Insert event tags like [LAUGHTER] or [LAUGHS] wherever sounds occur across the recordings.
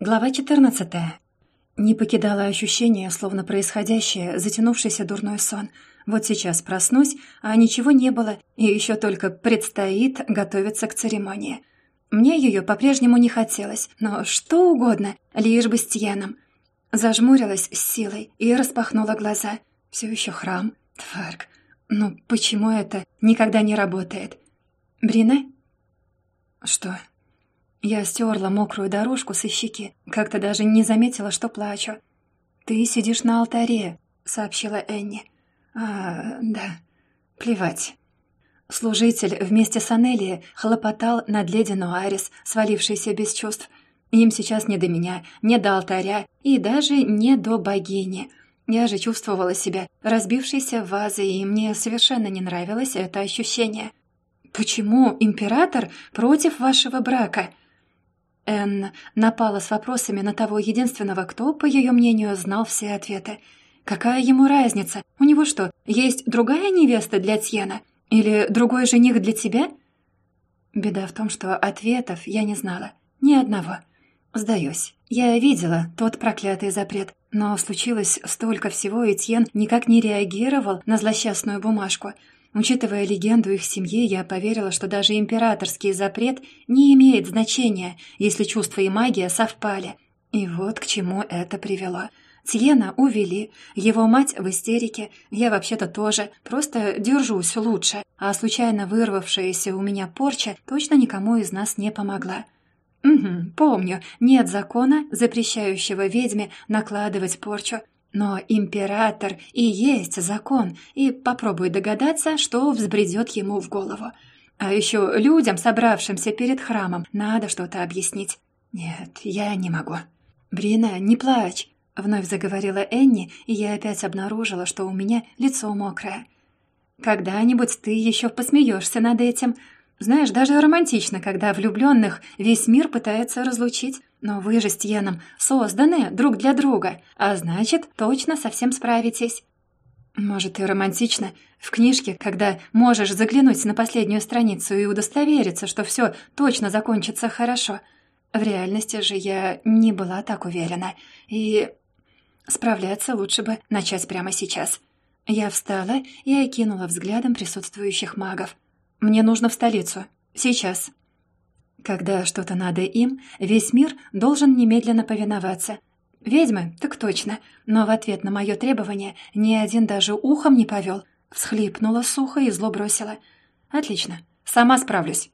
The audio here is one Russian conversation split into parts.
Глава 14. Не покидало ощущение, словно происходящее, затянувшийся дурной сон. Вот сейчас проснусь, а ничего не было, и еще только предстоит готовиться к церемонии. Мне ее по-прежнему не хотелось, но что угодно, лишь бы с Тьеном. Зажмурилась с силой и распахнула глаза. Все еще храм. Тварк. Ну почему это никогда не работает? Брина? Что? Я стерла мокрую дорожку со щеки, как-то даже не заметила, что плачу. «Ты сидишь на алтаре», — сообщила Энни. «А, да, плевать». Служитель вместе с Анелией хлопотал над леди Нуарис, свалившейся без чувств. Им сейчас не до меня, не до алтаря и даже не до богини. Я же чувствовала себя разбившейся вазой, и мне совершенно не нравилось это ощущение. «Почему император против вашего брака?» Энн напала с вопросами на того единственного, кто, по ее мнению, знал все ответы. «Какая ему разница? У него что, есть другая невеста для Тьена? Или другой жених для тебя?» Беда в том, что ответов я не знала. Ни одного. Сдаюсь. Я видела тот проклятый запрет, но случилось столько всего, и Тьен никак не реагировал на злосчастную бумажку — Учитывая легенду их семьи, я поверила, что даже императорский запрет не имеет значения, если чувства и магия совпали. И вот к чему это привело. Тьена увели, его мать в истерике, я вообще-то тоже, просто держусь лучше, а случайно вырвавшаяся у меня порча точно никому из нас не помогла. Угу, помню, нет закона, запрещающего ведьме накладывать порчу, но император и есть закон, и попробуй догадаться, что взбредет ему в голову. А еще людям, собравшимся перед храмом, надо что-то объяснить. Нет, я не могу. «Брина, не плачь!» — вновь заговорила Энни, и я опять обнаружила, что у меня лицо мокрое. «Когда-нибудь ты еще посмеешься над этим. Знаешь, даже романтично, когда влюбленных весь мир пытается разлучить. Но вы же с Тьеном созданы друг для друга, а значит, точно совсем справитесь. Может, и романтично. В книжке, когда можешь заглянуть на последнюю страницу и удостовериться, что все точно закончится хорошо. В реальности же я не была так уверена. И справляться лучше бы начать прямо сейчас. Я встала и окинула взглядом присутствующих магов. «Мне нужно в столицу. Сейчас». Когда что-то надо им, весь мир должен немедленно повиноваться. Ведьмы, так точно, но в ответ на мое требование ни один даже ухом не повел. Всхлипнула сухо и зло бросила. «Отлично, сама справлюсь».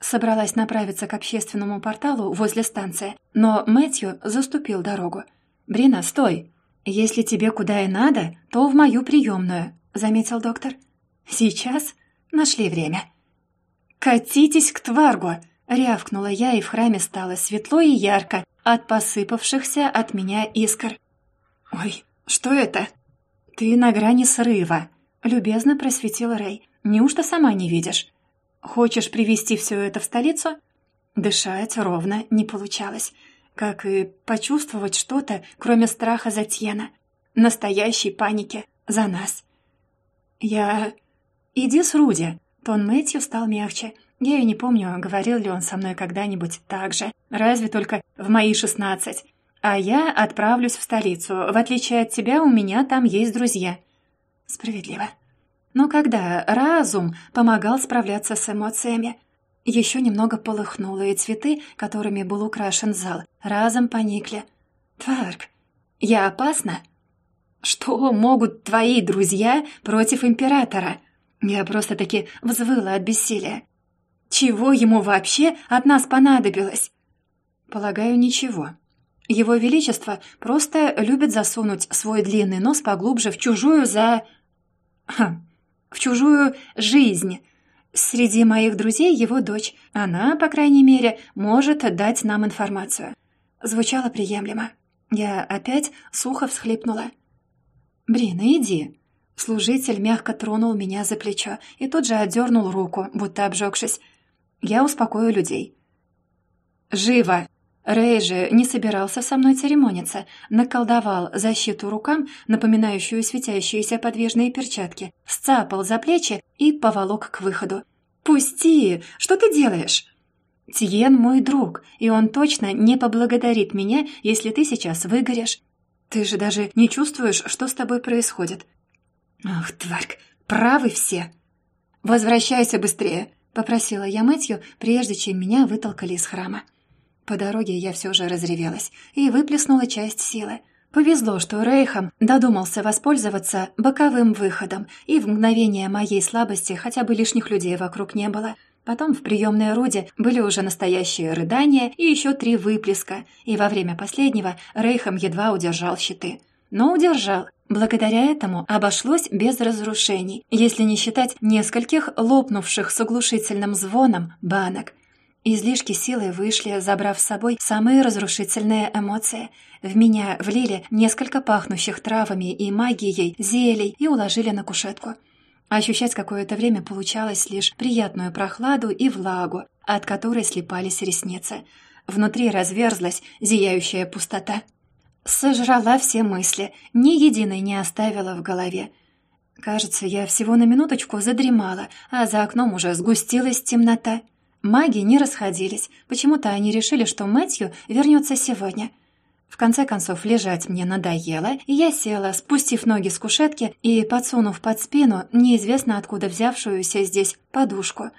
Собралась направиться к общественному порталу возле станции, но Мэтью заступил дорогу. «Брина, стой! Если тебе куда и надо, то в мою приемную», — заметил доктор. «Сейчас? Нашли время». «Катитесь к Тваргу!» Рявкнула я, и в храме стало светло и ярко от посыпавшихся от меня искр. «Ой, что это?» «Ты на грани срыва», — любезно просветил Рэй. «Неужто сама не видишь? Хочешь привести все это в столицу?» Дышать ровно не получалось, как и почувствовать что-то, кроме страха за Тьена, настоящей паники за нас. «Я...» «Иди с Руди», — тон Мэтью стал мягче, я и не помню, говорил ли он со мной когда-нибудь так же, разве только в мои шестнадцать. А я отправлюсь в столицу. В отличие от тебя, у меня там есть друзья. Справедливо. Но когда разум помогал справляться с эмоциями, еще немного полыхнуло, и цветы, которыми был украшен зал, разом поникли. «Тварк, я опасна?» «Что могут твои друзья против императора?» Я просто-таки взвыла от бессилия. Чего ему вообще от нас понадобилось? Полагаю, ничего. Его Величество просто любит засунуть свой длинный нос поглубже в чужую за... Ха, в чужую жизнь. Среди моих друзей его дочь. Она, по крайней мере, может дать нам информацию. Звучало приемлемо. Я опять сухо всхлипнула. «Брина, иди». Служитель мягко тронул меня за плечо и тут же отдернул руку, будто обжегшись. Я успокою людей. «Живо!» Рэй же не собирался со мной церемониться, наколдовал защиту рукам, напоминающую светящиеся подвижные перчатки, сцапал за плечи и поволок к выходу. «Пусти! Что ты делаешь?» Тиен мой друг, и он точно не поблагодарит меня, если ты сейчас выгоришь. Ты же даже не чувствуешь, что с тобой происходит. Ах, тварь, правы все. Возвращайся быстрее, попросила я Мэтью, прежде чем меня вытолкали из храма. По дороге я все же разревелась и выплеснула часть силы. Повезло, что Рейхам додумался воспользоваться боковым выходом, и в мгновение моей слабости хотя бы лишних людей вокруг не было — Потом в приемной Руде были уже настоящие рыдания и еще три выплеска, и во время последнего Рейхам едва удержал щиты. Но удержал. Благодаря этому обошлось без разрушений, если не считать нескольких лопнувших с оглушительным звоном банок. Излишки силы вышли, забрав с собой самые разрушительные эмоции. В меня влили несколько пахнущих травами и магией зелий и уложили на кушетку. Ощущать какое-то время получалось лишь приятную прохладу и влагу, от которой слепались ресницы. Внутри разверзлась зияющая пустота. Сожрала все мысли, ни единой не оставила в голове. Кажется, я всего на минуточку задремала, а за окном уже сгустилась темнота. Маги не расходились. Почему-то они решили, что Мэтью вернется сегодня — в конце концов, лежать мне надоело, и я села, спустив ноги с кушетки и подсунув под спину неизвестно откуда взявшуюся здесь подушку.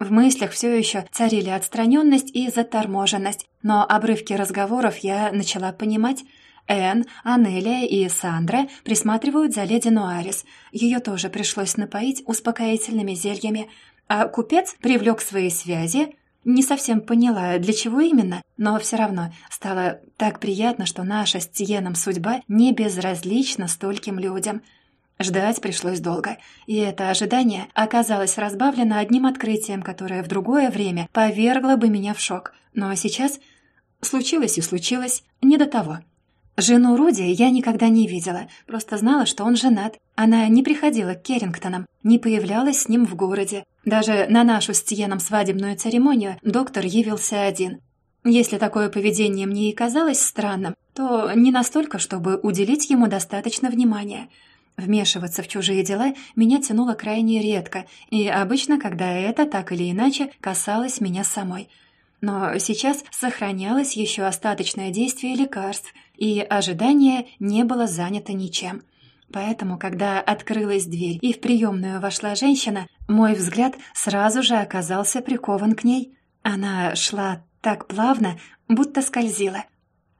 В мыслях все еще царили отстраненность и заторможенность, но обрывки разговоров я начала понимать. Энн, Анелия и Сандра присматривают за леди Нуарис. Ее тоже пришлось напоить успокоительными зельями. А купец привлек свои связи, не совсем поняла, для чего именно, но все равно стало так приятно, что наша с Тиеном судьба не безразлична стольким людям. Ждать пришлось долго, и это ожидание оказалось разбавлено одним открытием, которое в другое время повергло бы меня в шок. Но сейчас случилось и случилось не до того. Жену Руди я никогда не видела, просто знала, что он женат. Она не приходила к Керрингтонам, не появлялась с ним в городе. Даже на нашу с Тиеном свадебную церемонию доктор явился один. Если такое поведение мне и казалось странным, то не настолько, чтобы уделить ему достаточно внимания. Вмешиваться в чужие дела меня тянуло крайне редко, и обычно, когда это так или иначе касалось меня самой – но сейчас сохранялось еще остаточное действие лекарств, и ожидание не было занято ничем. Поэтому, когда открылась дверь и в приемную вошла женщина, мой взгляд сразу же оказался прикован к ней. Она шла так плавно, будто скользила.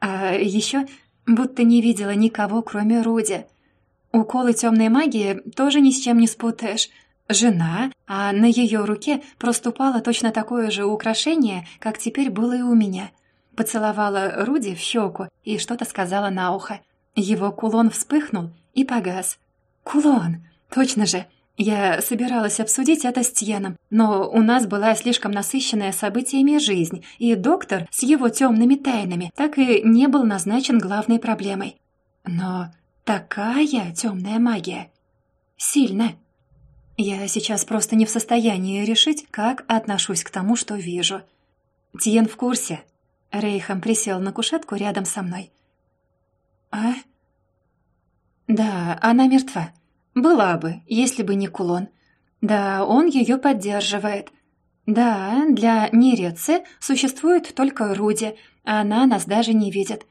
А еще будто не видела никого, кроме Руди. Уколы темной магии тоже ни с чем не спутаешь — жена, а на ее руке проступало точно такое же украшение, как теперь было и у меня. Поцеловала Руди в щеку и что-то сказала на ухо. Его кулон вспыхнул и погас. «Кулон! Точно же!» Я собиралась обсудить это с Тьеном, но у нас была слишком насыщенная событиями жизнь, и доктор с его темными тайнами так и не был назначен главной проблемой. Но такая темная магия! Сильно! Я сейчас просто не в состоянии решить, как отношусь к тому, что вижу. Тиен в курсе. Рейхам присел на кушетку рядом со мной. А? Да, она мертва. Была бы, если бы не кулон. Да, он ее поддерживает. Да, для Нерецы существует только Руди, а она нас даже не видит.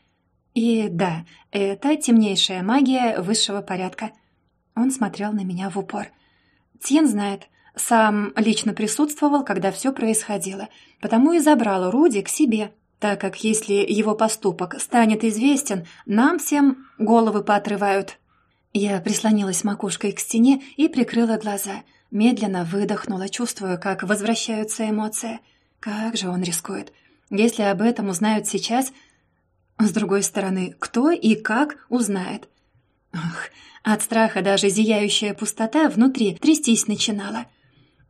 И да, это темнейшая магия высшего порядка. Он смотрел на меня в упор — Тьен знает. Сам лично присутствовал, когда все происходило, потому и забрал Руди к себе, так как если его поступок станет известен, нам всем головы поотрывают. Я прислонилась макушкой к стене и прикрыла глаза, медленно выдохнула, чувствуя, как возвращаются эмоции. Как же он рискует. Если об этом узнают сейчас... С другой стороны, кто и как узнает? Ах, от страха даже зияющая пустота внутри трястись начинала.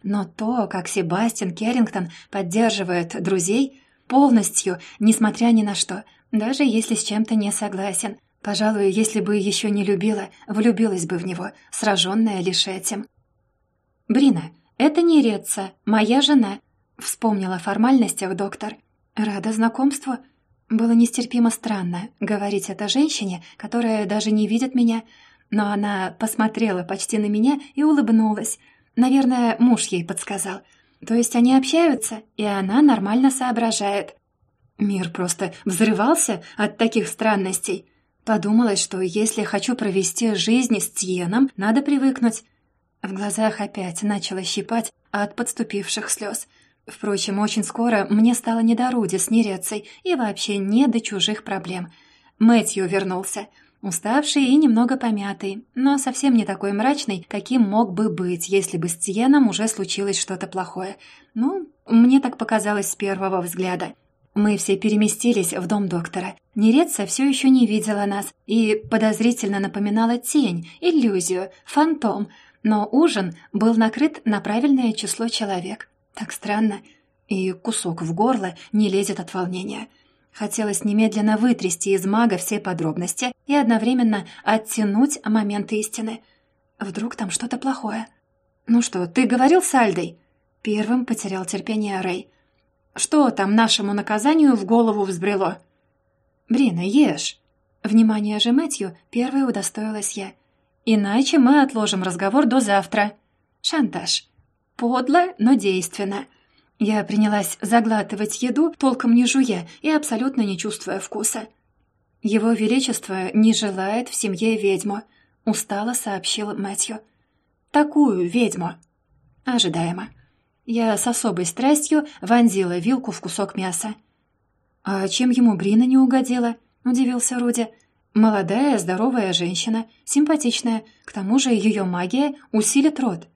Но то, как Себастьян Керрингтон поддерживает друзей, полностью, несмотря ни на что, даже если с чем-то не согласен. Пожалуй, если бы еще не любила, влюбилась бы в него, сраженная лишь этим. «Брина, это не Реца, моя жена», — вспомнила о формальностях доктор. «Рада знакомству». Было нестерпимо странно говорить это женщине, которая даже не видит меня, — но она посмотрела почти на меня и улыбнулась. Наверное, муж ей подсказал. То есть они общаются, и она нормально соображает. Мир просто взрывался от таких странностей. Подумалось, что если хочу провести жизнь с Тьеном, надо привыкнуть. В глазах опять начало щипать от подступивших слез. Впрочем, очень скоро мне стало не до Руди с Нерецей и вообще не до чужих проблем. Мэтью вернулся. Уставший и немного помятый, но совсем не такой мрачный, каким мог бы быть, если бы с Тиеном уже случилось что-то плохое. Ну, мне так показалось с первого взгляда. Мы все переместились в дом доктора. Нереца все еще не видела нас и подозрительно напоминала тень, иллюзию, фантом, но ужин был накрыт на правильное число человек. Так странно. И кусок в горло не лезет от волнения. Хотелось немедленно вытрясти из мага все подробности и одновременно оттянуть момент истины. Вдруг там что-то плохое. «Ну что, ты говорил с Альдой?» Первым потерял терпение Рэй. «Что там нашему наказанию в голову взбрело?» «Брина, ешь!» Внимание же Мэтью первой удостоилась я. «Иначе мы отложим разговор до завтра». «Шантаж». Подло, но действенно. Я принялась заглатывать еду, толком не жуя и абсолютно не чувствуя вкуса. «Его Величество не желает в семье ведьму», — устало сообщил Мэтью. «Такую ведьму». Ожидаемо. Я с особой страстью вонзила вилку в кусок мяса. «А чем ему Брина не угодила?» — удивился Руди. «Молодая, здоровая женщина, симпатичная. К тому же ее магия усилит род».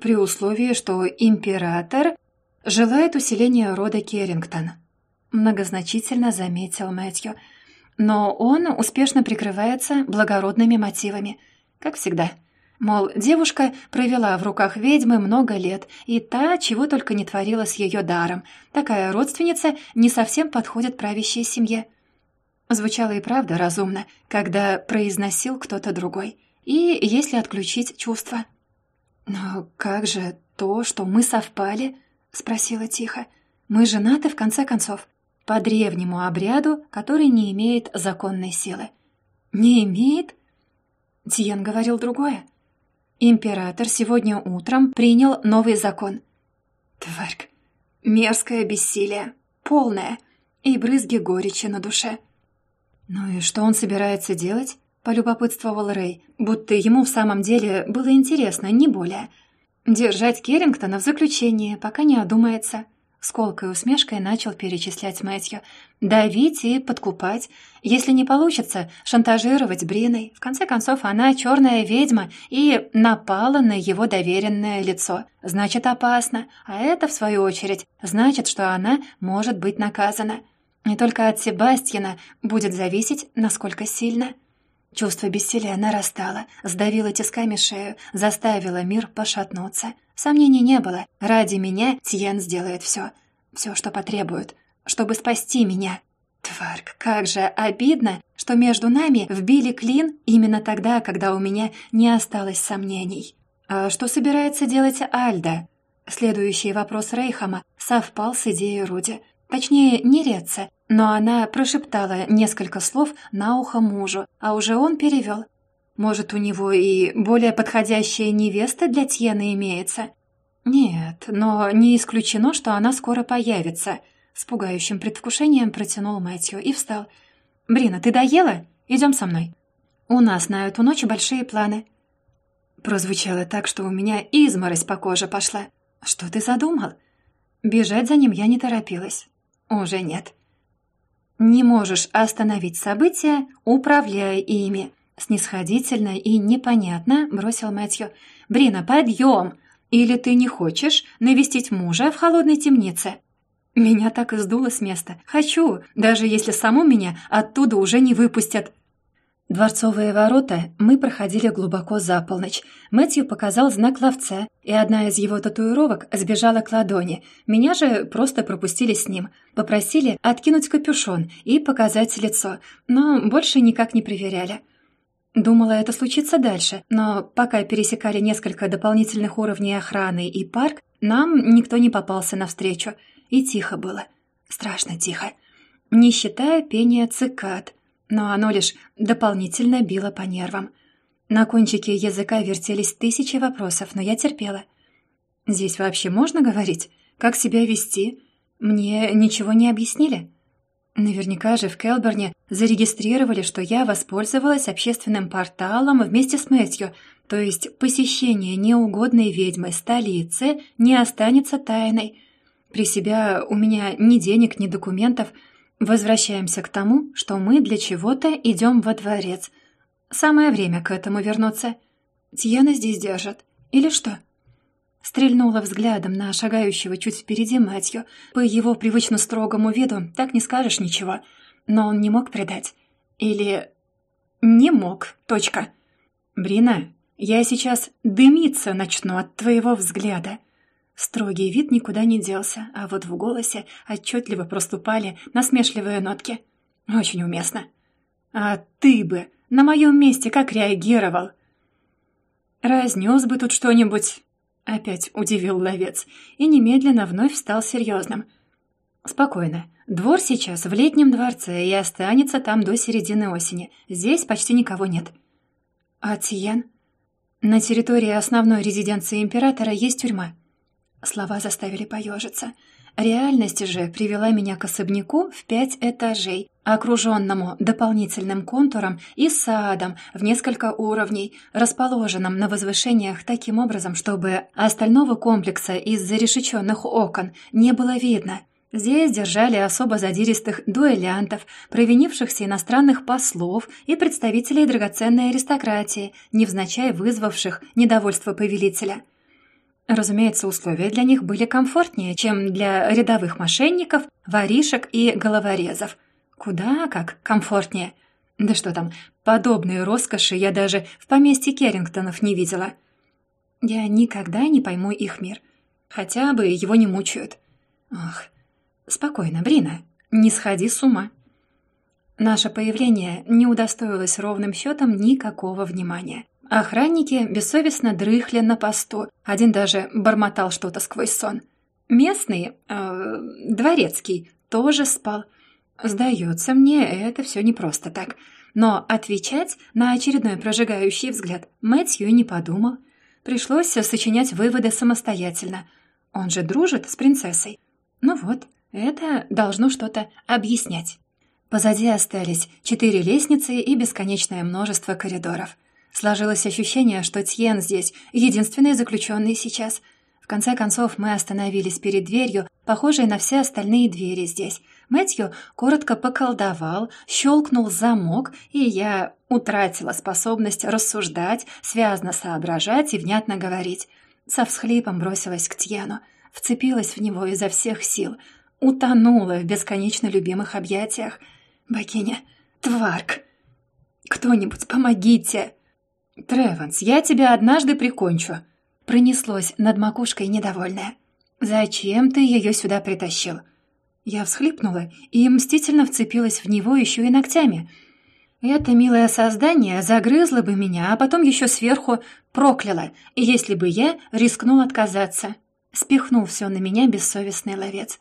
«При условии, что император желает усиления рода Керрингтон», — многозначительно заметил Мэтью. «Но он успешно прикрывается благородными мотивами, как всегда». Мол, девушка провела в руках ведьмы много лет, и та чего только не творила с ее даром. Такая родственница не совсем подходит правящей семье. Звучало и правда разумно, когда произносил кто-то другой. И если отключить чувства. «Но как же то, что мы совпали?» — спросила тихо. «Мы женаты, в конце концов, по древнему обряду, который не имеет законной силы». «Не имеет?» Тиен говорил другое. «Император сегодня утром принял новый закон». Тварь, мерзкое бессилие, полное, и брызги горечи на душе. «Ну и что он собирается делать?» — полюбопытствовал Рэй, будто ему в самом деле было интересно, не более — Держать Керрингтона в заключении, пока не одумается. С колкой усмешкой начал перечислять Мэтью. Давить и подкупать. Если не получится, шантажировать Бриной. В конце концов, она черная ведьма и напала на его доверенное лицо. Значит, опасно. А это, в свою очередь, значит, что она может быть наказана. Не только от Себастьяна будет зависеть, насколько сильно. Чувство бессилия нарастало, сдавило тисками шею, заставило мир пошатнуться. Сомнений не было. Ради меня Тьен сделает все. Все, что потребует, чтобы спасти меня. Тварк, как же обидно, что между нами вбили клин именно тогда, когда у меня не осталось сомнений. А что собирается делать Альда? Следующий вопрос Рейхама совпал с идеей Руди. Точнее, не Реца, но она прошептала несколько слов на ухо мужу, а уже он перевел. Может, у него и более подходящая невеста для Тьены имеется? Нет, но не исключено, что она скоро появится. С пугающим предвкушением протянул Мэтью и встал. «Брина, ты доела? Идем со мной. У нас на эту ночь большие планы». Прозвучало так, что у меня изморозь по коже пошла. «Что ты задумал?» Бежать за ним я не торопилась. «Уже нет». Не можешь остановить события, управляя ими. Снисходительно и непонятно бросил Мэтью. «Брина, подъем! Или ты не хочешь навестить мужа в холодной темнице?» Меня так и сдуло с места. «Хочу, даже если саму меня оттуда уже не выпустят». Дворцовые ворота мы проходили глубоко за полночь. Мэтью показал знак ловца, и одна из его татуировок сбежала к ладони. Меня же просто пропустили с ним. Попросили откинуть капюшон и показать лицо, но больше никак не проверяли. Думала, это случится дальше, но пока пересекали несколько дополнительных уровней охраны и парк, нам никто не попался навстречу. И тихо было. Страшно тихо. Не считая пения цикад — но оно лишь дополнительно било по нервам. На кончике языка вертелись тысячи вопросов, но я терпела. Здесь вообще можно говорить? Как себя вести? Мне ничего не объяснили?» Наверняка же в Келберне зарегистрировали, что я воспользовалась общественным порталом вместе с Мэтью, то есть посещение неугодной ведьмой столицы не останется тайной. При себя у меня ни денег, ни документов. Возвращаемся к тому, что мы для чего-то идем во дворец. Самое время к этому вернуться. Тьяна здесь держат. Или что?» Стрельнула взглядом на шагающего чуть впереди Мэтью. По его привычно строгому виду так не скажешь ничего. Но он не мог предать. Или... не мог. Точка. «Брина, я сейчас дымиться начну от твоего взгляда». Строгий вид никуда не делся, а вот в голосе отчетливо проступали насмешливые нотки. Очень уместно. «А ты бы на моем месте как реагировал?» «Разнес бы тут что-нибудь, Опять удивил ловец и немедленно вновь стал серьезным. «Спокойно. Двор сейчас в летнем дворце и останется там до середины осени. Здесь почти никого нет». «А Тиен?» «На территории основной резиденции императора есть тюрьма». Слова заставили поежиться. Реальность же привела меня к особняку в пять этажей, окруженному дополнительным контуром и садом в несколько уровней, расположенным на возвышениях таким образом, чтобы остального комплекса из зарешеченных окон не было видно. Здесь держали особо задиристых дуэлянтов, провинившихся иностранных послов и представителей драгоценной аристократии, невзначай вызвавших недовольство повелителя – Разумеется, условия для них были комфортнее, чем для рядовых мошенников, воришек и головорезов. Куда как комфортнее. Да что там, подобные роскоши я даже в поместье Керрингтонов не видела. Я никогда не пойму их мир. Хотя бы его не мучают. Ох, спокойно, Брина, не сходи с ума. Наше появление не удостоилось ровным счетом никакого внимания. Охранники бессовестно дрыхли на посту, один даже бормотал что-то сквозь сон. Местный, э, дворецкий, тоже спал. Сдается мне, это все не просто так. Но отвечать на очередной прожигающий взгляд Мэтью не подумал. Пришлось сочинять выводы самостоятельно. Он же дружит с принцессой. Ну вот, это должно что-то объяснять. Позади остались четыре лестницы и бесконечное множество коридоров. Сложилось ощущение, что Тьен здесь единственный заключенный сейчас. В конце концов, мы остановились перед дверью, похожей на все остальные двери здесь. Мэтью коротко поколдовал, щелкнул замок, и я утратила способность рассуждать, связно соображать и внятно говорить. Со всхлипом бросилась к Тьену, вцепилась в него изо всех сил, утонула в бесконечно любимых объятиях. «Богиня! Тварк! Кто-нибудь помогите!» «Треванс, я тебя однажды прикончу!» Пронеслось над макушкой недовольное. «Зачем ты ее сюда притащил?» Я всхлипнула и мстительно вцепилась в него еще и ногтями. Это милое создание загрызло бы меня, а потом еще сверху прокляло, если бы я рискнул отказаться. Спихнул все на меня бессовестный ловец.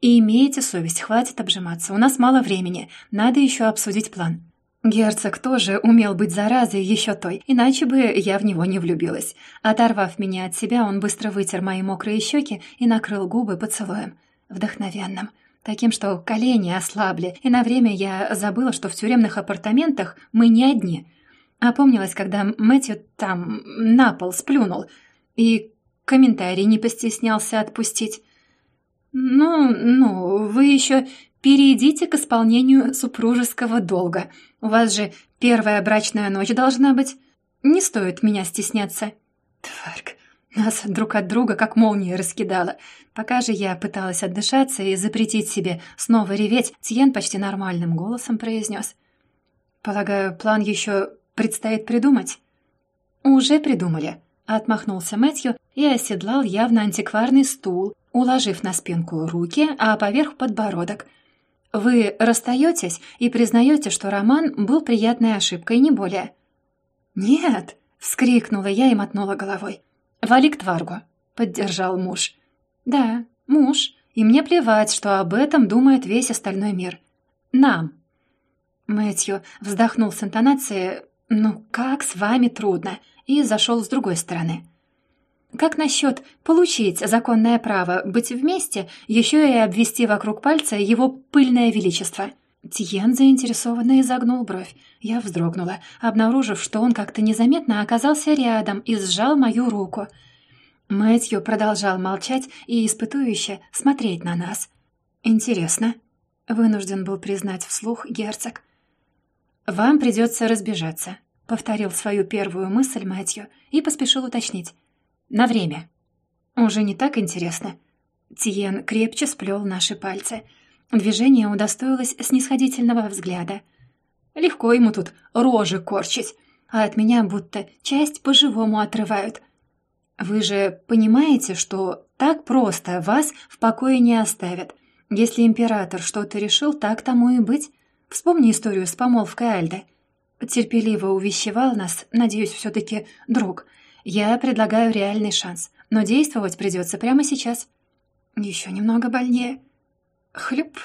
«И имейте совесть, хватит обжиматься, у нас мало времени, надо еще обсудить план». Герцог тоже умел быть заразой еще той, иначе бы я в него не влюбилась. Оторвав меня от себя, он быстро вытер мои мокрые щеки и накрыл губы поцелуем. Вдохновенным. Таким, что колени ослабли, и на время я забыла, что в тюремных апартаментах мы не одни. Опомнилась, когда Мэтью там на пол сплюнул, и комментарий не постеснялся отпустить. «Ну, ну, вы еще перейдите к исполнению супружеского долга. У вас же первая брачная ночь должна быть. Не стоит меня стесняться». Тварк, нас друг от друга как молния раскидала. Пока же я пыталась отдышаться и запретить себе снова реветь, Тьен почти нормальным голосом произнес. «Полагаю, план еще предстоит придумать?» «Уже придумали», — отмахнулся Мэтью и оседлал явно антикварный стул, уложив на спинку руки, а поверх подбородок — вы расстаетесь и признаете, что роман был приятной ошибкой, не более?» «Нет!» — вскрикнула я и мотнула головой. «Вали к Тваргу», — поддержал муж. «Да, муж, и мне плевать, что об этом думает весь остальной мир. Нам». Мэтью вздохнул с интонацией «Ну как с вами трудно?» и зашел с другой стороны. Как насчет получить законное право быть вместе, еще и обвести вокруг пальца его пыльное величество?» Тиен заинтересованно изогнул бровь. Я вздрогнула, обнаружив, что он как-то незаметно оказался рядом и сжал мою руку. Мэтью продолжал молчать и испытующе смотреть на нас. «Интересно», — вынужден был признать вслух герцог. «Вам придется разбежаться», — повторил свою первую мысль Мэтью и поспешил уточнить. «На время». «Уже не так интересно». Тиен крепче сплел наши пальцы — Движение удостоилось снисходительного взгляда. Легко ему тут рожи корчить, а от меня будто часть по-живому отрывают. Вы же понимаете, что так просто вас в покое не оставят. Если император что-то решил, так тому и быть. Вспомни историю с помолвкой Альды. Терпеливо увещевал нас, надеюсь, все-таки друг. Я предлагаю реальный шанс, но действовать придется прямо сейчас. Еще немного больнее. Хлюп.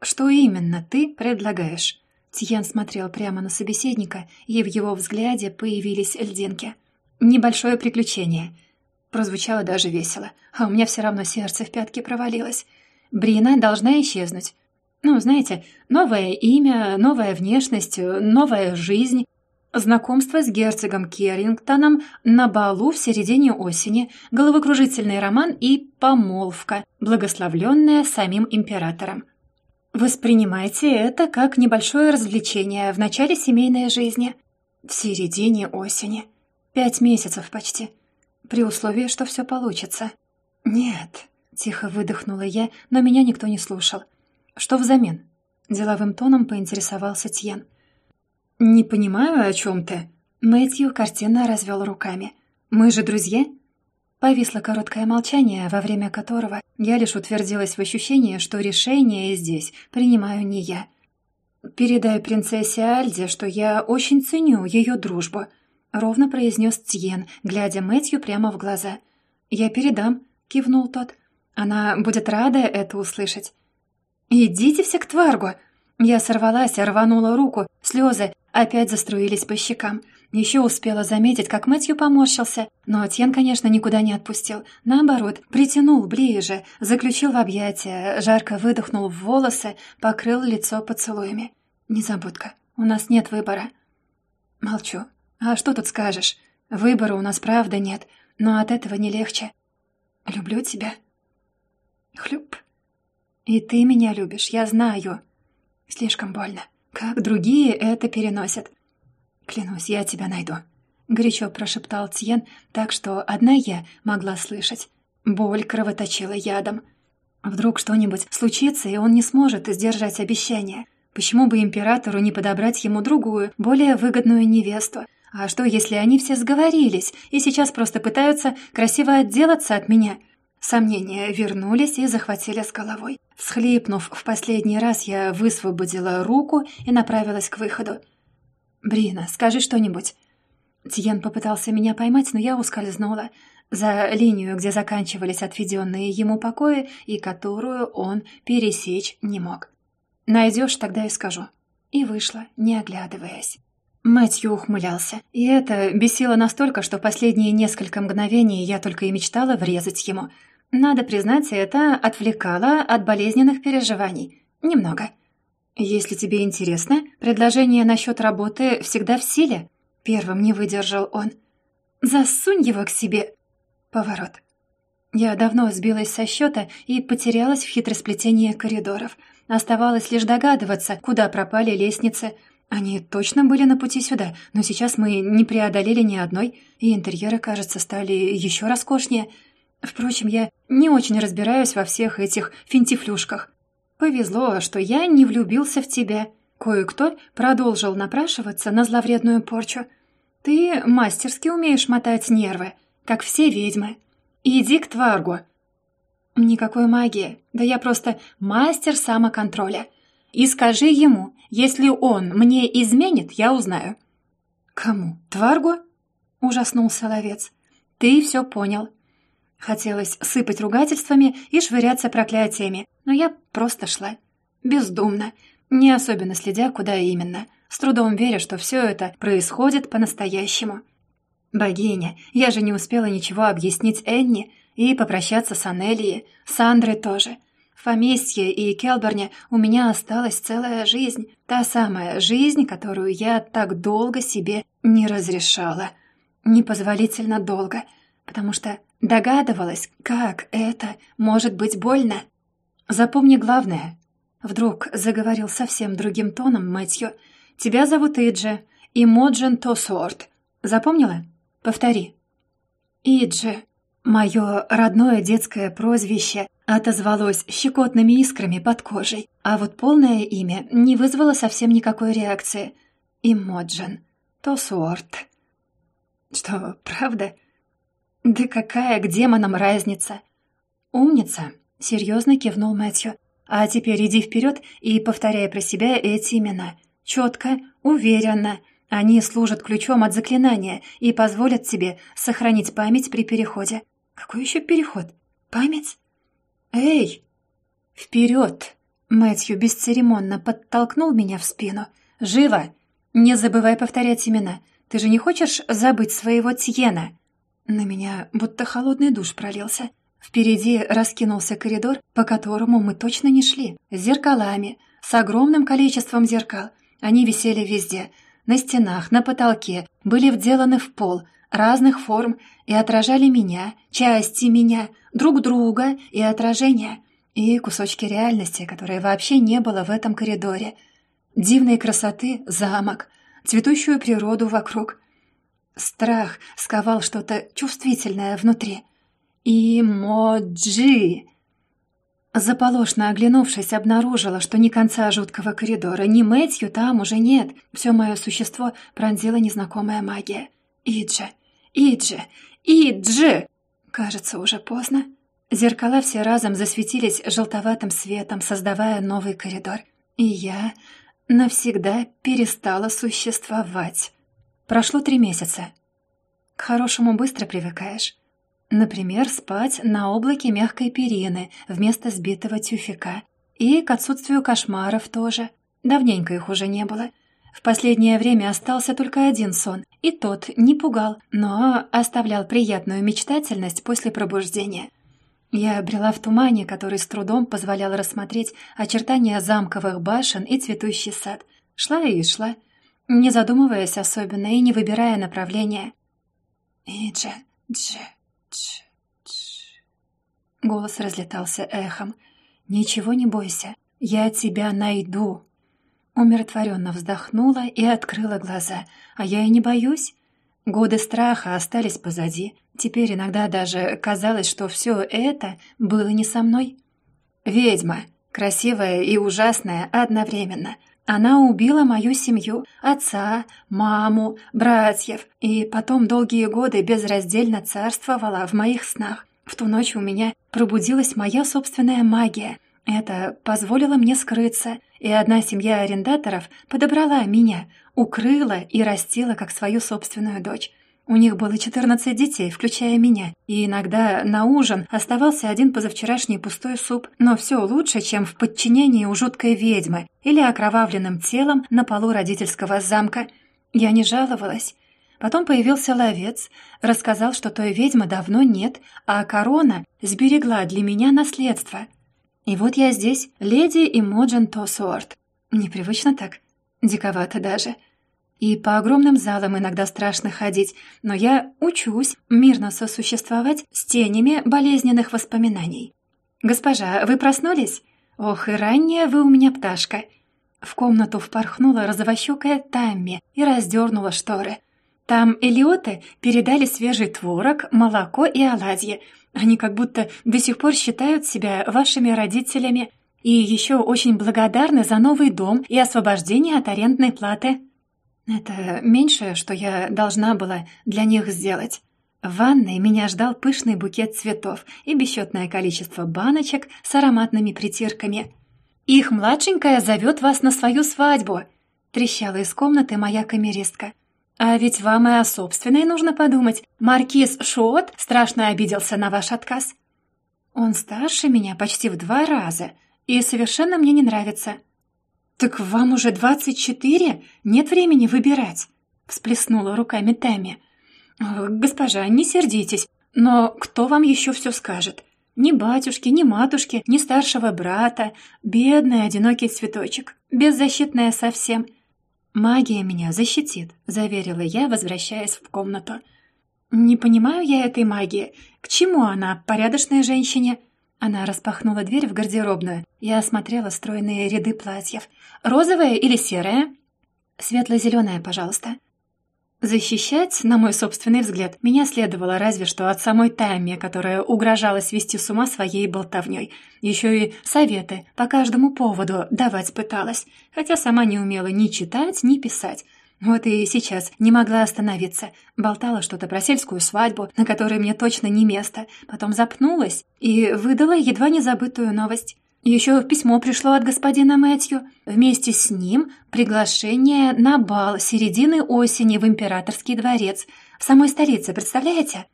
Что именно ты предлагаешь? Тьян смотрел прямо на собеседника, и в его взгляде появились льдинки. «Небольшое приключение». Прозвучало даже весело, а у меня все равно сердце в пятки провалилось. Брина должна исчезнуть. Ну, знаете, новое имя, новая внешность, новая жизнь. Знакомство с герцогом Керрингтоном на балу в середине осени, головокружительный роман и помолвка, благословленная самим императором. Воспринимайте это как небольшое развлечение в начале семейной жизни. В середине осени. Пять месяцев почти. При условии, что все получится. «Нет», — тихо выдохнула я, но меня никто не слушал. «Что взамен?» Деловым тоном поинтересовался Тьен. «Не понимаю, о чем ты». Мэтью картинно развел руками. «Мы же друзья?» Повисло короткое молчание, во время которого я лишь утвердилась в ощущении, что решение здесь принимаю не я. «Передай принцессе Альде, что я очень ценю ее дружбу», — ровно произнес Тьен, глядя Мэтью прямо в глаза. «Я передам», — кивнул тот. «Она будет рада это услышать». «Идите все к Тваргу!» Я сорвалась, рванула руку, слезы опять заструились по щекам. Еще успела заметить, как Мэтью поморщился, но Тьен, конечно, никуда не отпустил. Наоборот, притянул ближе, заключил в объятия, жарко выдохнул в волосы, покрыл лицо поцелуями. «Незабудка, у нас нет выбора». Молчу. «А что тут скажешь? Выбора у нас правда нет, но от этого не легче. Люблю тебя». Хлюп. «И ты меня любишь, я знаю». Слишком больно. Как другие это переносят? Клянусь, я тебя найду. Горячо прошептал Тьен, так что одна я могла слышать. Боль кровоточила ядом. Вдруг что-нибудь случится, и он не сможет сдержать обещание. Почему бы императору не подобрать ему другую, более выгодную невесту? А что, если они все сговорились и сейчас просто пытаются красиво отделаться от меня? Сомнения вернулись и захватили с головой. Всхлипнув в последний раз, я высвободила руку и направилась к выходу. «Брина, скажи что-нибудь». Тиен попытался меня поймать, но я ускользнула за линию, где заканчивались отведенные ему покои и которую он пересечь не мог. «Найдешь, тогда и скажу». И вышла, не оглядываясь. Мэтью ухмылялся, и это бесило настолько, что последние несколько мгновений я только и мечтала врезать ему. Надо признать, это отвлекало от болезненных переживаний. Немного. «Если тебе интересно, предложение насчет работы всегда в силе», — первым не выдержал он. «Засунь его к себе». Поворот. Я давно сбилась со счета и потерялась в хитросплетении коридоров. Оставалось лишь догадываться, куда пропали лестницы — они точно были на пути сюда, но сейчас мы не преодолели ни одной, и интерьеры, кажется, стали еще роскошнее. Впрочем, я не очень разбираюсь во всех этих финтифлюшках. Повезло, что я не влюбился в тебя. Кое-кто продолжил напрашиваться на зловредную порчу. Ты мастерски умеешь мотать нервы, как все ведьмы. Иди к Тваргу. Никакой магии, да я просто мастер самоконтроля. И скажи ему, если он мне изменит, я узнаю». «Кому? Тваргу?» — ужаснулся ловец. «Ты все понял». Хотелось сыпать ругательствами и швыряться проклятиями, но я просто шла. Бездумно, не особенно следя, куда именно, с трудом веря, что все это происходит по-настоящему. Богиня, я же не успела ничего объяснить Энни и попрощаться с Анелией, с Андрой тоже. В поместье и Келберне у меня осталась целая жизнь, та самая жизнь, которую я так долго себе не разрешала. Непозволительно долго, потому что догадывалась, как это может быть больно. Запомни главное. Вдруг заговорил совсем другим тоном Мэтью. Тебя зовут Иджи, и Моджин Тосорт. Запомнила? Повтори. Иджи. Мое родное детское прозвище отозвалось щекотными искрами под кожей, а вот полное имя не вызвало совсем никакой реакции. Имоджин. Тосуорт. Что, правда? Да какая к демонам разница? Умница, серьезно кивнул Мэтью. А теперь иди вперед и повторяй про себя эти имена. Четко, уверенно, они служат ключом от заклинания и позволят тебе сохранить память при переходе. Какой еще переход? Память? Эй! Вперед! Мэтью бесцеремонно подтолкнул меня в спину. Живо! Не забывай повторять имена. Ты же не хочешь забыть своего Тьена? На меня будто холодный душ пролился. Впереди раскинулся коридор, по которому мы точно не шли, с зеркалами, с огромным количеством зеркал. Они висели везде — на стенах, на потолке, были вделаны в пол, разных форм, и отражали меня, части меня, друг друга и отражения, и кусочки реальности, которые вообще не было в этом коридоре. Дивной красоты замок, цветущую природу вокруг. Страх сковал что-то чувствительное внутри. «Имоджи!» Заполошно оглянувшись, обнаружила, что ни конца жуткого коридора, ни Мэтью там уже нет. Все мое существо пронзила незнакомая магия. «Иджи! Иджи! Иджи!» Кажется, уже поздно. Зеркала все разом засветились желтоватым светом, создавая новый коридор. И я навсегда перестала существовать. Прошло три месяца. К хорошему быстро привыкаешь. Например, спать на облаке мягкой перины вместо сбитого тюфика. И к отсутствию кошмаров тоже. Давненько их уже не было. В последнее время остался только один сон, и тот не пугал, но оставлял приятную мечтательность после пробуждения. Я брела в тумане, который с трудом позволял рассмотреть очертания замковых башен и цветущий сад. Шла и шла, не задумываясь особенно и не выбирая направления. «Иджи, Дже, Голос разлетался эхом. «Ничего не бойся, я тебя найду». Умиротворенно вздохнула и открыла глаза. А я и не боюсь. Годы страха остались позади. Теперь иногда даже казалось, что все это было не со мной. Ведьма, красивая и ужасная одновременно. Она убила мою семью, отца, маму, братьев, и потом долгие годы безраздельно царствовала в моих снах. В ту ночь у меня пробудилась моя собственная магия. Это позволило мне скрыться, и одна семья арендаторов подобрала меня, укрыла и растила как свою собственную дочь. У них было 14 детей, включая меня, и иногда на ужин оставался один позавчерашний пустой суп, но все лучше, чем в подчинении у жуткой ведьмы или окровавленным телом на полу родительского замка. Я не жаловалась. Потом появился ловец, рассказал, что той ведьмы давно нет, а корона сберегла для меня наследство. И вот я здесь, леди Имоджин Тосуорт. Непривычно так, диковато даже. И по огромным залам иногда страшно ходить, но я учусь мирно сосуществовать с тенями болезненных воспоминаний. «Госпожа, вы проснулись? Ох, и ранняя вы у меня пташка!» В комнату впорхнула розовощекая Тамми и раздернула шторы. Там Элиоты передали свежий творог, молоко и оладьи. Они как будто до сих пор считают себя вашими родителями и еще очень благодарны за новый дом и освобождение от арендной платы. Это меньшее, что я должна была для них сделать. В ванной меня ждал пышный букет цветов и бесчетное количество баночек с ароматными притирками. «Их младшенькая зовет вас на свою свадьбу!» — трещала из комнаты моя камеристка. «А ведь вам и о собственной нужно подумать. Маркиз Шот страшно обиделся на ваш отказ. Он старше меня почти в два раза и совершенно мне не нравится. «Так вам уже двадцать четыре? Нет времени выбирать!» — всплеснула руками Тэмми. «Госпожа, не сердитесь, но кто вам еще все скажет? Ни батюшки, ни матушки, ни старшего брата. Бедный одинокий цветочек, беззащитная совсем. Магия меня защитит», — заверила я, возвращаясь в комнату. «Не понимаю я этой магии. К чему она, порядочной женщине?» Она распахнула дверь в гардеробную. Я осмотрела стройные ряды платьев. «Розовое или серое?» «Светло-зеленое, пожалуйста». Защищать, на мой собственный взгляд, меня следовало разве что от самой Тайми, которая угрожала свести с ума своей болтовней. Еще и советы по каждому поводу давать пыталась, хотя сама не умела ни читать, ни писать. Вот и сейчас не могла остановиться. Болтала что-то про сельскую свадьбу, на которой мне точно не место. Потом запнулась и выдала едва не забытую новость. Еще письмо пришло от господина Мэтью. Вместе с ним приглашение на бал середины осени в императорский дворец. В самой столице, представляете?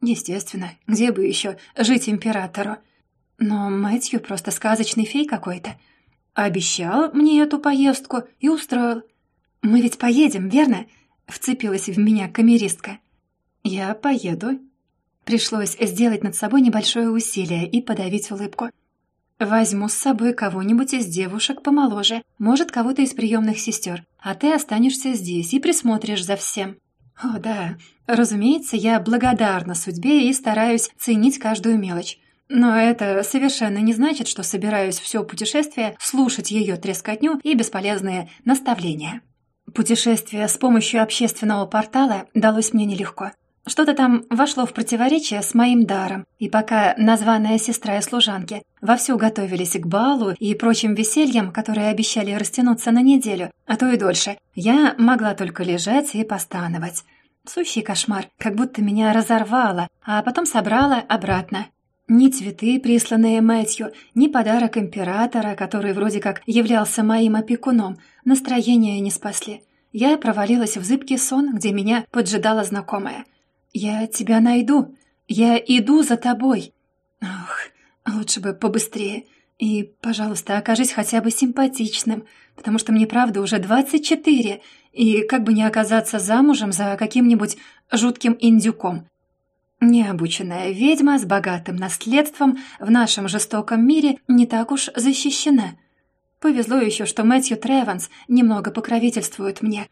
Естественно, где бы еще жить императору? Но Мэтью просто сказочный фей какой-то. Обещал мне эту поездку и устроил. «Мы ведь поедем, верно?» — вцепилась в меня камеристка. «Я поеду». Пришлось сделать над собой небольшое усилие и подавить улыбку. «Возьму с собой кого-нибудь из девушек помоложе, может, кого-то из приемных сестер, а ты останешься здесь и присмотришь за всем». «О, да, разумеется, я благодарна судьбе и стараюсь ценить каждую мелочь». Но это совершенно не значит, что собираюсь все путешествие слушать ее трескотню и бесполезные наставления. Путешествие с помощью общественного портала далось мне нелегко. Что-то там вошло в противоречие с моим даром, и пока названная сестра и служанки вовсю готовились к балу и прочим весельям, которые обещали растянуться на неделю, а то и дольше, я могла только лежать и постановать. Сущий кошмар, как будто меня разорвало, а потом собрала обратно. Ни цветы, присланные Мэтью, ни подарок императора, который вроде как являлся моим опекуном, настроение не спасли. Я провалилась в зыбкий сон, где меня поджидала знакомая. «Я тебя найду. Я иду за тобой». Ох, лучше бы побыстрее. И, пожалуйста, окажись хотя бы симпатичным, потому что мне, правда, уже двадцать четыре, и как бы не оказаться замужем за каким-нибудь жутким индюком. Необученная ведьма с богатым наследством в нашем жестоком мире не так уж защищена. Повезло еще, что Мэтью Треванс немного покровительствует мне.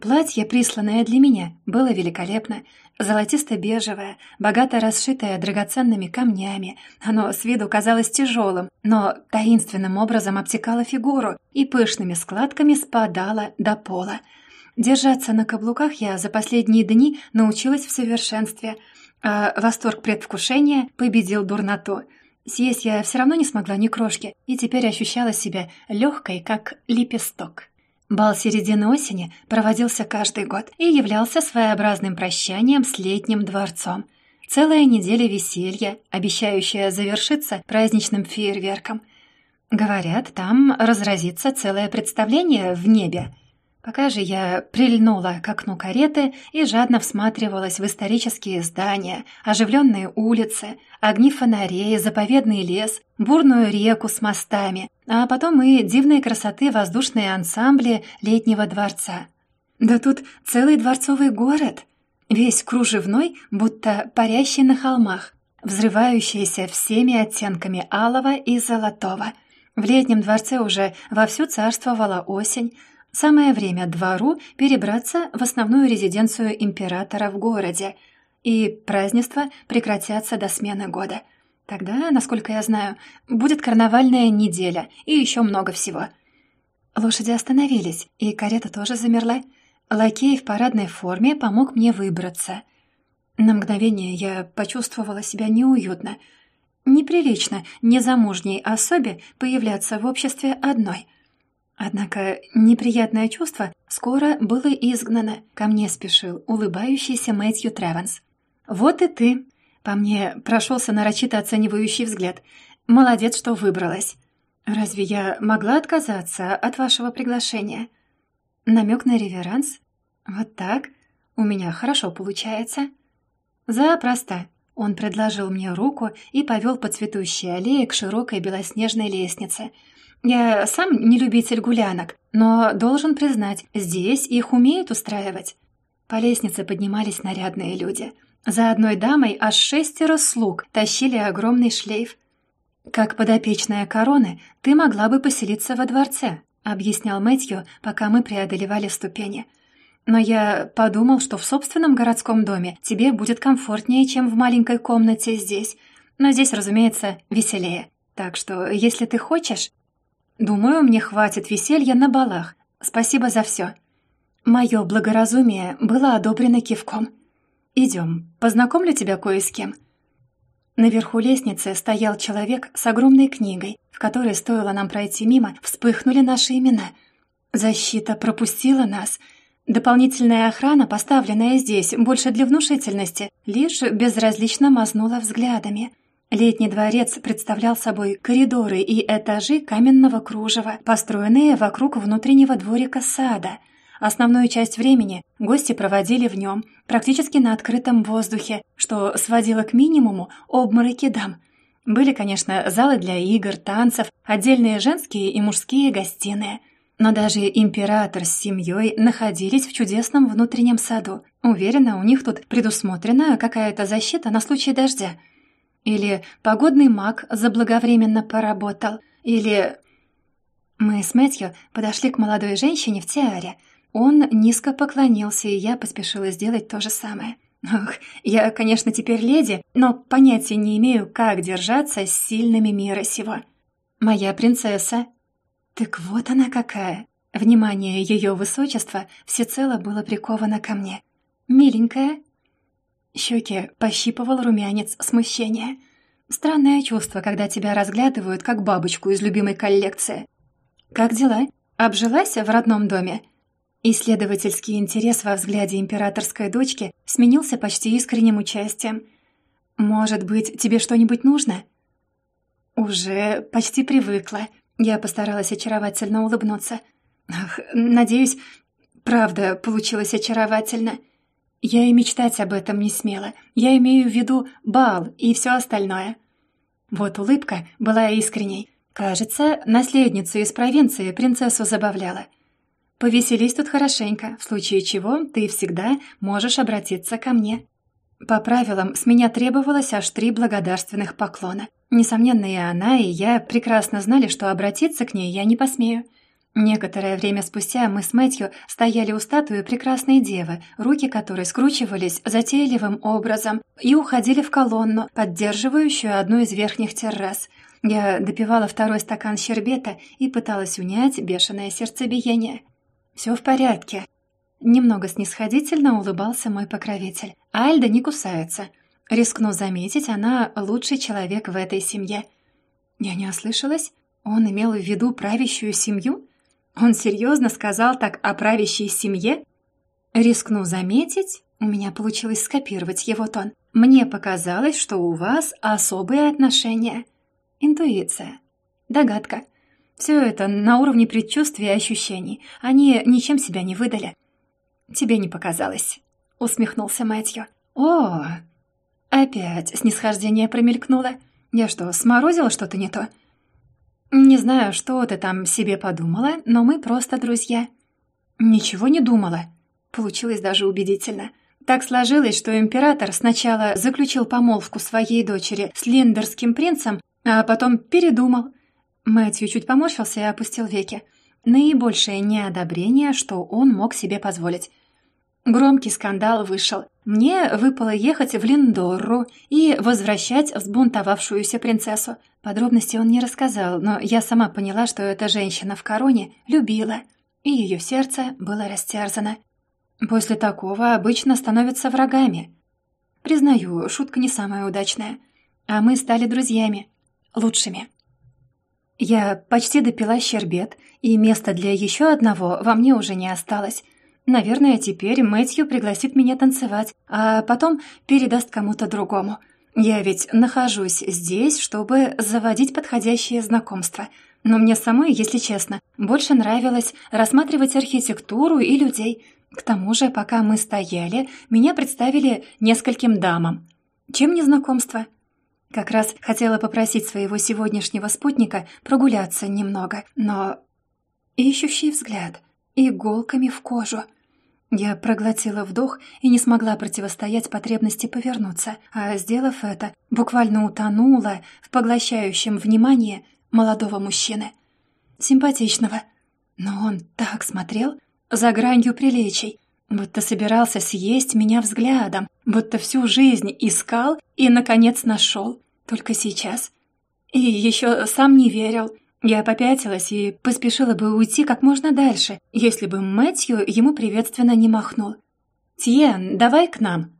Платье, присланное для меня, было великолепно. Золотисто-бежевое, богато расшитое драгоценными камнями. Оно с виду казалось тяжелым, но таинственным образом обтекало фигуру и пышными складками спадало до пола. Держаться на каблуках я за последние дни научилась в совершенстве — а восторг предвкушения победил дурноту. Съесть я все равно не смогла ни крошки, и теперь ощущала себя легкой, как лепесток. Бал середины осени проводился каждый год и являлся своеобразным прощанием с летним дворцом. Целая неделя веселья, обещающая завершиться праздничным фейерверком. Говорят, там разразится целое представление в небе. Пока же я прильнула к окну кареты и жадно всматривалась в исторические здания, оживленные улицы, огни фонарей, заповедный лес, бурную реку с мостами, а потом и дивные красоты воздушные ансамбли летнего дворца. Да тут целый дворцовый город, весь кружевной, будто парящий на холмах, взрывающийся всеми оттенками алого и золотого. В летнем дворце уже вовсю царствовала осень, Самое время двору перебраться в основную резиденцию императора в городе, и празднества прекратятся до смены года. Тогда, насколько я знаю, будет карнавальная неделя и еще много всего. Лошади остановились, и карета тоже замерла. Лакей в парадной форме помог мне выбраться. На мгновение я почувствовала себя неуютно. Неприлично незамужней особе появляться в обществе одной — Однако неприятное чувство скоро было изгнано. Ко мне спешил улыбающийся Мэтью Треванс. «Вот и ты!» По мне прошелся нарочито оценивающий взгляд. «Молодец, что выбралась. Разве я могла отказаться от вашего приглашения?» Намек на реверанс? «Вот так? У меня хорошо получается». «Запросто!» Он предложил мне руку и повел по цветущей аллее к широкой белоснежной лестнице — я сам не любитель гулянок, но должен признать, здесь их умеют устраивать. По лестнице поднимались нарядные люди. За одной дамой аж шестеро слуг тащили огромный шлейф. «Как подопечная короны, ты могла бы поселиться во дворце», — объяснял Мэтью, пока мы преодолевали ступени. «Но я подумал, что в собственном городском доме тебе будет комфортнее, чем в маленькой комнате здесь. Но здесь, разумеется, веселее. Так что, если ты хочешь...» «Думаю, мне хватит веселья на балах. Спасибо за все». Мое благоразумие было одобрено кивком. «Идем, познакомлю тебя кое с кем». Наверху лестницы стоял человек с огромной книгой, в которой, стоило нам пройти мимо, вспыхнули наши имена. Защита пропустила нас. Дополнительная охрана, поставленная здесь, больше для внушительности, лишь безразлично мазнула взглядами. Летний дворец представлял собой коридоры и этажи каменного кружева, построенные вокруг внутреннего дворика сада — Основную часть времени гости проводили в нем, практически на открытом воздухе, что сводило к минимуму обмороки дам. Были, конечно, залы для игр, танцев, отдельные женские и мужские гостиные. Но даже император с семьей находились в чудесном внутреннем саду. Уверена, у них тут предусмотрена какая-то защита на случай дождя. Или погодный маг заблаговременно поработал. Или... Мы с Мэтью подошли к молодой женщине в тиаре — он низко поклонился, и я поспешила сделать то же самое. Ох, я, конечно, теперь леди, но понятия не имею, как держаться с сильными мира сего. Моя принцесса. Так вот она какая. Внимание ее высочества всецело было приковано ко мне. Миленькая. Щеки пощипывал румянец смущения. Странное чувство, когда тебя разглядывают как бабочку из любимой коллекции. Как дела? Обжилась в родном доме? Исследовательский интерес во взгляде императорской дочки сменился почти искренним участием. «Может быть, тебе что-нибудь нужно?» «Уже почти привыкла». Я постаралась очаровательно улыбнуться. «Ах, надеюсь, правда получилось очаровательно. Я и мечтать об этом не смела. Я имею в виду бал и все остальное». Вот улыбка была искренней. Кажется, наследницу из провинции принцессу забавляла — Повеселись тут хорошенько, в случае чего ты всегда можешь обратиться ко мне». По правилам, с меня требовалось аж три благодарственных поклона. Несомненно, и она, и я прекрасно знали, что обратиться к ней я не посмею. Некоторое время спустя мы с Мэтью стояли у статуи прекрасной девы, руки которой скручивались затейливым образом и уходили в колонну, поддерживающую одну из верхних террас. Я допивала второй стакан щербета и пыталась унять бешеное сердцебиение. «Все в порядке». Немного снисходительно улыбался мой покровитель. Альда не кусается. Рискну заметить, она лучший человек в этой семье. Я не ослышалась? Он имел в виду правящую семью? Он серьезно сказал так о правящей семье? Рискну заметить, у меня получилось скопировать его тон. Мне показалось, что у вас особые отношения. Интуиция. Догадка. Все это на уровне предчувствий и ощущений. Они ничем себя не выдали. Тебе не показалось, усмехнулся Мэтью. О, опять снисхождение промелькнуло. Я что, сморозила что-то не то? Не знаю, что ты там себе подумала, но мы просто друзья. Ничего не думала. Получилось даже убедительно. Так сложилось, что император сначала заключил помолвку своей дочери с линдерским принцем, а потом передумал — Мэтью чуть поморщился и опустил веки. Наибольшее неодобрение, что он мог себе позволить. Громкий скандал вышел. Мне выпало ехать в Линдорру и возвращать взбунтовавшуюся принцессу. Подробности он не рассказал, но я сама поняла, что эта женщина в короне любила, и ее сердце было растерзано. После такого обычно становятся врагами. Признаю, шутка не самая удачная. А мы стали друзьями. Лучшими. Я почти допила щербет, и места для еще одного во мне уже не осталось. Наверное, теперь Мэтью пригласит меня танцевать, а потом передаст кому-то другому. Я ведь нахожусь здесь, чтобы заводить подходящее знакомство. Но мне самой, если честно, больше нравилось рассматривать архитектуру и людей. К тому же, пока мы стояли, меня представили нескольким дамам. Чем не знакомство? Как раз хотела попросить своего сегодняшнего спутника прогуляться немного, но... Ищущий взгляд, иголками в кожу. Я проглотила вдох и не смогла противостоять потребности повернуться, а, сделав это, буквально утонула в поглощающем внимании молодого мужчины. Симпатичного. Но он так смотрел, за гранью приличий, будто собирался съесть меня взглядом, будто всю жизнь искал и, наконец, нашел. Только сейчас. И еще сам не верил, я попятилась и поспешила бы уйти как можно дальше, если бы Мэтью ему приветственно не махнул. «Тиен, давай к нам!»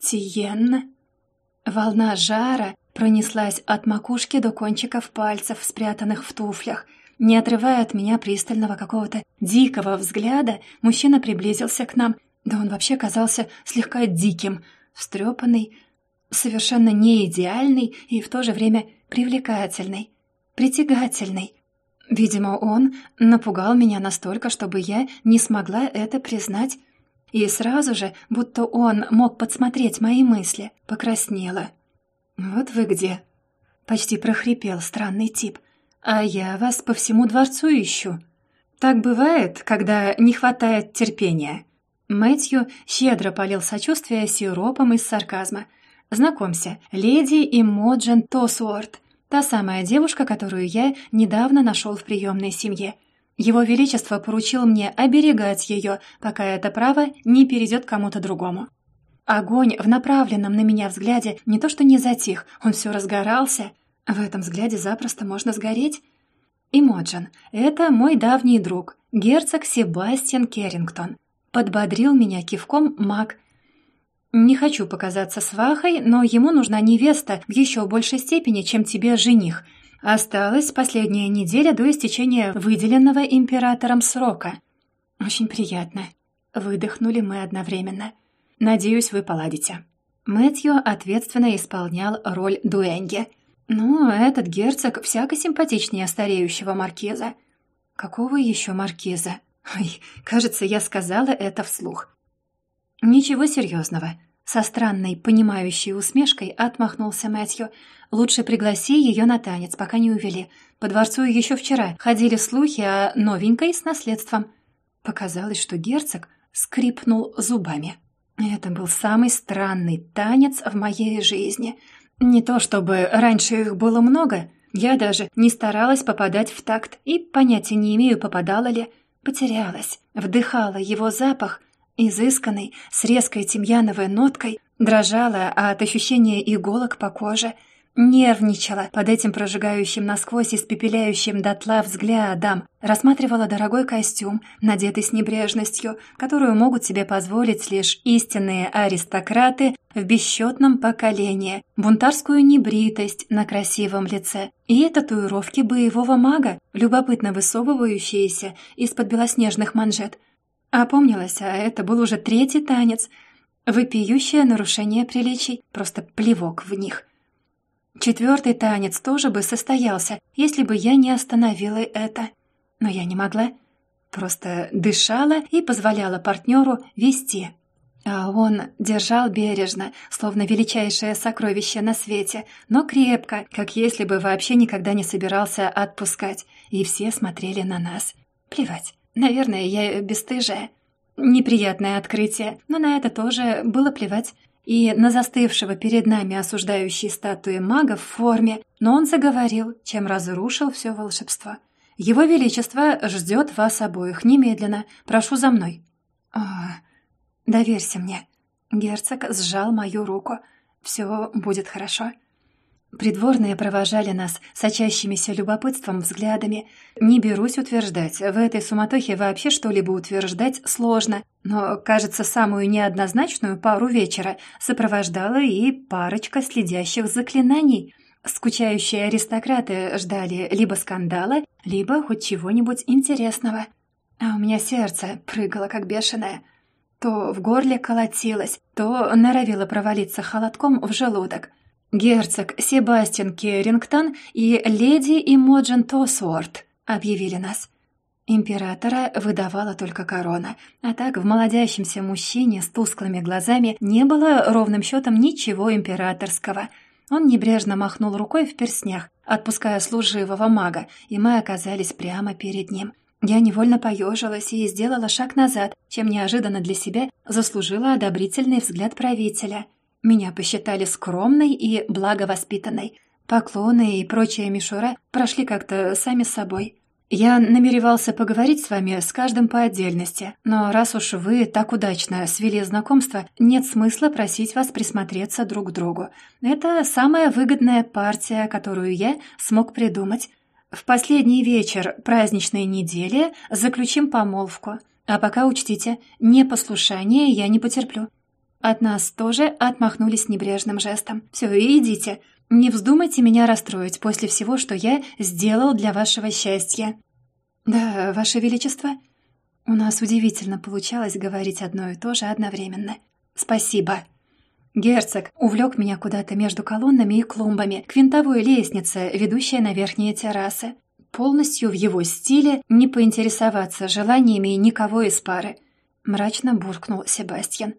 «Тиен?» Волна жара пронеслась от макушки до кончиков пальцев, спрятанных в туфлях. Не отрывая от меня пристального какого-то дикого взгляда, мужчина приблизился к нам. Да он вообще казался слегка диким, встрепанный, совершенно не идеальный и в то же время привлекательный притягательный. Видимо, он напугал меня настолько, чтобы я не смогла это признать. И сразу же, будто он мог подсмотреть мои мысли, покраснела. «Вот вы где!» — почти прохрипел странный тип. «А я вас по всему дворцу ищу». Так бывает, когда не хватает терпения. Мэтью щедро полил сочувствие сиропом из сарказма. «Знакомься, леди Имоджен Тосуорт, Та самая девушка, которую я недавно нашел в приемной семье. Его Величество поручил мне оберегать ее, пока это право не перейдет кому-то другому. Огонь в направленном на меня взгляде не то что не затих, он все разгорался. В этом взгляде запросто можно сгореть. Имоджин — это мой давний друг, герцог Себастьян Керрингтон. Подбодрил меня кивком маг, не хочу показаться свахой, но ему нужна невеста в еще большей степени, чем тебе жених. Осталась последняя неделя до истечения выделенного императором срока. Очень приятно. Выдохнули мы одновременно. Надеюсь, вы поладите. Мэтью ответственно исполнял роль дуэнги. Ну, этот герцог всяко симпатичнее стареющего маркиза. Какого еще маркиза? Ой, кажется, я сказала это вслух. «Ничего серьезного», — со странной, понимающей усмешкой отмахнулся Мэтью. «Лучше пригласи ее на танец, пока не увели. По дворцу еще вчера ходили слухи о новенькой с наследством». Показалось, что герцог скрипнул зубами. Это был самый странный танец в моей жизни. Не то чтобы раньше их было много, я даже не старалась попадать в такт и понятия не имею, попадала ли. Потерялась, вдыхала его запах — изысканной, с резкой тимьяновой ноткой, дрожала от ощущения иголок по коже, нервничала под этим прожигающим насквозь испепеляющим дотла взглядом, рассматривала дорогой костюм, надетый с небрежностью, которую могут себе позволить лишь истинные аристократы в бесчетном поколении, бунтарскую небритость на красивом лице и татуировки боевого мага, любопытно высовывающиеся из-под белоснежных манжет – Опомнилась, а это был уже третий танец. Вопиющее нарушение приличий, просто плевок в них. Четвертый танец тоже бы состоялся, если бы я не остановила это. Но я не могла. Просто дышала и позволяла партнеру вести. А он держал бережно, словно величайшее сокровище на свете, но крепко, как если бы вообще никогда не собирался отпускать. И все смотрели на нас. Плевать. Наверное, я бесстыжая. Неприятное открытие, но на это тоже было плевать. И на застывшего перед нами осуждающей статуи мага в форме, но он заговорил, чем разрушил все волшебство. «Его Величество ждет вас обоих немедленно. Прошу за мной». «О, доверься мне». Герцог сжал мою руку. «Все будет хорошо». Придворные провожали нас сочащимися любопытством взглядами. Не берусь утверждать, в этой суматохе вообще что-либо утверждать сложно, но, кажется, самую неоднозначную пару вечера сопровождала и парочка следящих заклинаний. Скучающие аристократы ждали либо скандала, либо хоть чего-нибудь интересного. А у меня сердце прыгало как бешеное. То в горле колотилось, то норовило провалиться холодком в желудок — «Герцог Себастьян Керрингтон и леди Имоджин Тосуорт», — объявили нас. Императора выдавала только корона, а так в молодящемся мужчине с тусклыми глазами не было ровным счетом ничего императорского. Он небрежно махнул рукой в перснях, отпуская служивого мага, и мы оказались прямо перед ним. Я невольно поежилась и сделала шаг назад, чем неожиданно для себя заслужила одобрительный взгляд правителя. Меня посчитали скромной и благовоспитанной. Поклоны и прочая мишура прошли как-то сами собой. Я намеревался поговорить с вами с каждым по отдельности, но раз уж вы так удачно свели знакомство, нет смысла просить вас присмотреться друг к другу. Это самая выгодная партия, которую я смог придумать. В последний вечер праздничной недели заключим помолвку. А пока учтите, непослушание я не потерплю. От нас тоже отмахнулись небрежным жестом. «Все, идите. Не вздумайте меня расстроить после всего, что я сделал для вашего счастья». «Да, ваше величество». У нас удивительно получалось говорить одно и то же одновременно. «Спасибо». Герцог увлек меня куда-то между колоннами и клумбами, к винтовой лестнице, ведущей на верхние террасы. Полностью в его стиле не поинтересоваться желаниями никого из пары. Мрачно буркнул Себастьян.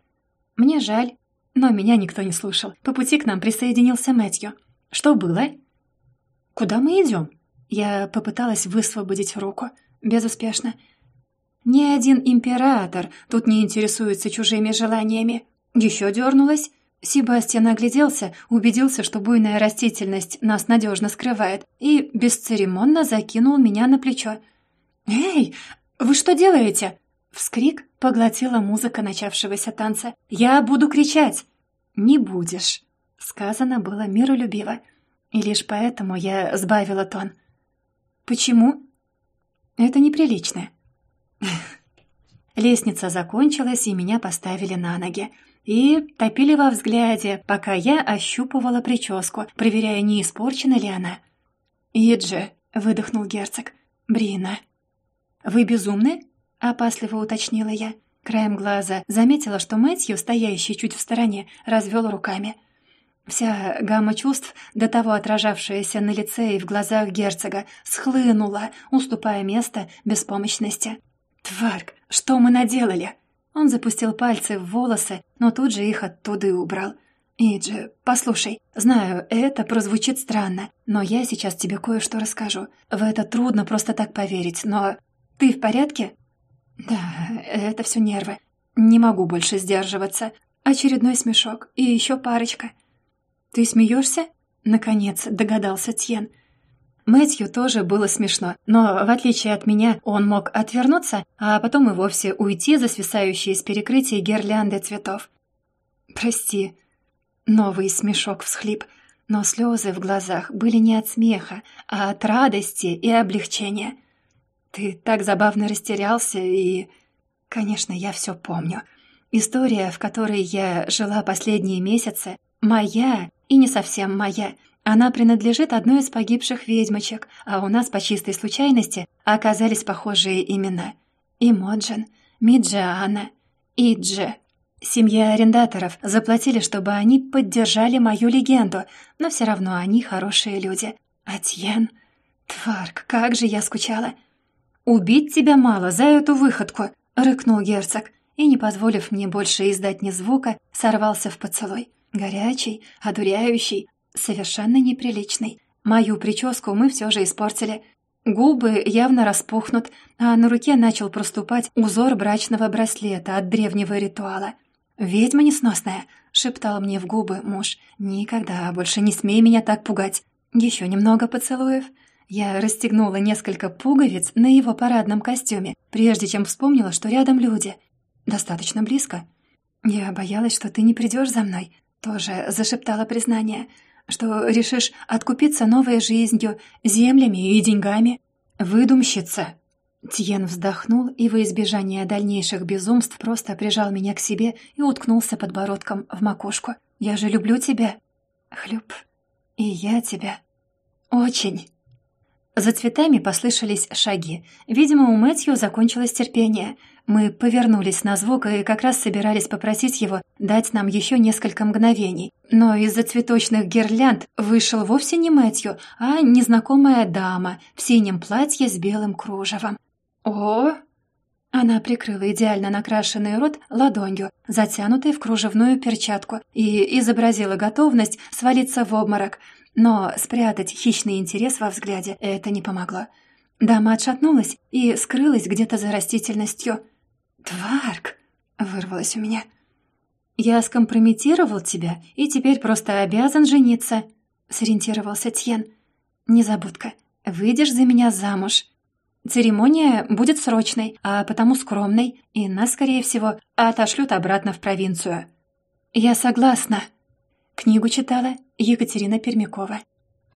«Мне жаль, но меня никто не слушал. По пути к нам присоединился Мэтью. Что было?» «Куда мы идем?» Я попыталась высвободить руку. Безуспешно. «Ни один император тут не интересуется чужими желаниями». Еще дернулась. Себастьян огляделся, убедился, что буйная растительность нас надежно скрывает, и бесцеремонно закинул меня на плечо. «Эй, вы что делаете?» Вскрик поглотила музыка начавшегося танца. «Я буду кричать!» «Не будешь!» Сказано было миролюбиво. И лишь поэтому я сбавила тон. «Почему?» «Это неприлично». [LAUGHS] Лестница закончилась, и меня поставили на ноги. И топили во взгляде, пока я ощупывала прическу, проверяя, не испорчена ли она. «Иджи», — выдохнул герцог, — «Брина». «Вы безумны?» Опасливо уточнила я. Краем глаза заметила, что Мэтью, стоящий чуть в стороне, развел руками. Вся гамма чувств, до того отражавшаяся на лице и в глазах герцога, схлынула, уступая место беспомощности. «Тварк, что мы наделали?» Он запустил пальцы в волосы, но тут же их оттуда и убрал. «Иджи, послушай, знаю, это прозвучит странно, но я сейчас тебе кое-что расскажу. В это трудно просто так поверить, но... Ты в порядке?» Да, это все нервы. Не могу больше сдерживаться. Очередной смешок и еще парочка. Ты смеешься? Наконец догадался Тьен. Мэтью тоже было смешно, но, в отличие от меня, он мог отвернуться, а потом и вовсе уйти за свисающие с перекрытия гирлянды цветов. «Прости». Новый смешок-всхлип, но слезы в глазах были не от смеха, а от радости и облегчения. Ты так забавно растерялся и... Конечно, я все помню. История, в которой я жила последние месяцы, моя и не совсем моя. Она принадлежит одной из погибших ведьмочек, а у нас по чистой случайности оказались похожие имена. Имоджин, Миджиана, Идже. Семья арендаторов заплатили, чтобы они поддержали мою легенду, но все равно они хорошие люди. А. Тварк, как же я скучала. «Убить тебя мало за эту выходку!» — рыкнул герцог, и, не позволив мне больше издать ни звука, сорвался в поцелуй. Горячий, одуряющий, совершенно неприличный. Мою прическу мы все же испортили. Губы явно распухнут, а на руке начал проступать узор брачного браслета от древнего ритуала. «Ведьма несносная!» — шептал мне в губы муж. «Никогда больше не смей меня так пугать!» Еще немного поцелуев — я расстегнула несколько пуговиц на его парадном костюме, прежде чем вспомнила, что рядом люди. Достаточно близко. Я боялась, что ты не придешь за мной. Тоже зашептала признание, что решишь откупиться новой жизнью, землями и деньгами. Выдумщица. Тьен вздохнул и во избежание дальнейших безумств просто прижал меня к себе и уткнулся подбородком в макушку. «Я же люблю тебя!» «Хлюп, и я тебя!» «Очень!» За цветами послышались шаги. Видимо, у Мэтью закончилось терпение. Мы повернулись на звук и как раз собирались попросить его дать нам еще несколько мгновений. Но из-за цветочных гирлянд вышел вовсе не Мэтью, а незнакомая дама в синем платье с белым кружевом. «О!» Она прикрыла идеально накрашенный рот ладонью, затянутой в кружевную перчатку, и изобразила готовность свалиться в обморок — но спрятать хищный интерес во взгляде это не помогло. Дама отшатнулась и скрылась где-то за растительностью. «Тварк!» — вырвалось у меня. «Я скомпрометировал тебя и теперь просто обязан жениться», — сориентировался Тьен. «Незабудка, выйдешь за меня замуж. Церемония будет срочной, а потому скромной, и нас, скорее всего, отошлют обратно в провинцию». «Я согласна». Книгу читала Екатерина Пермякова.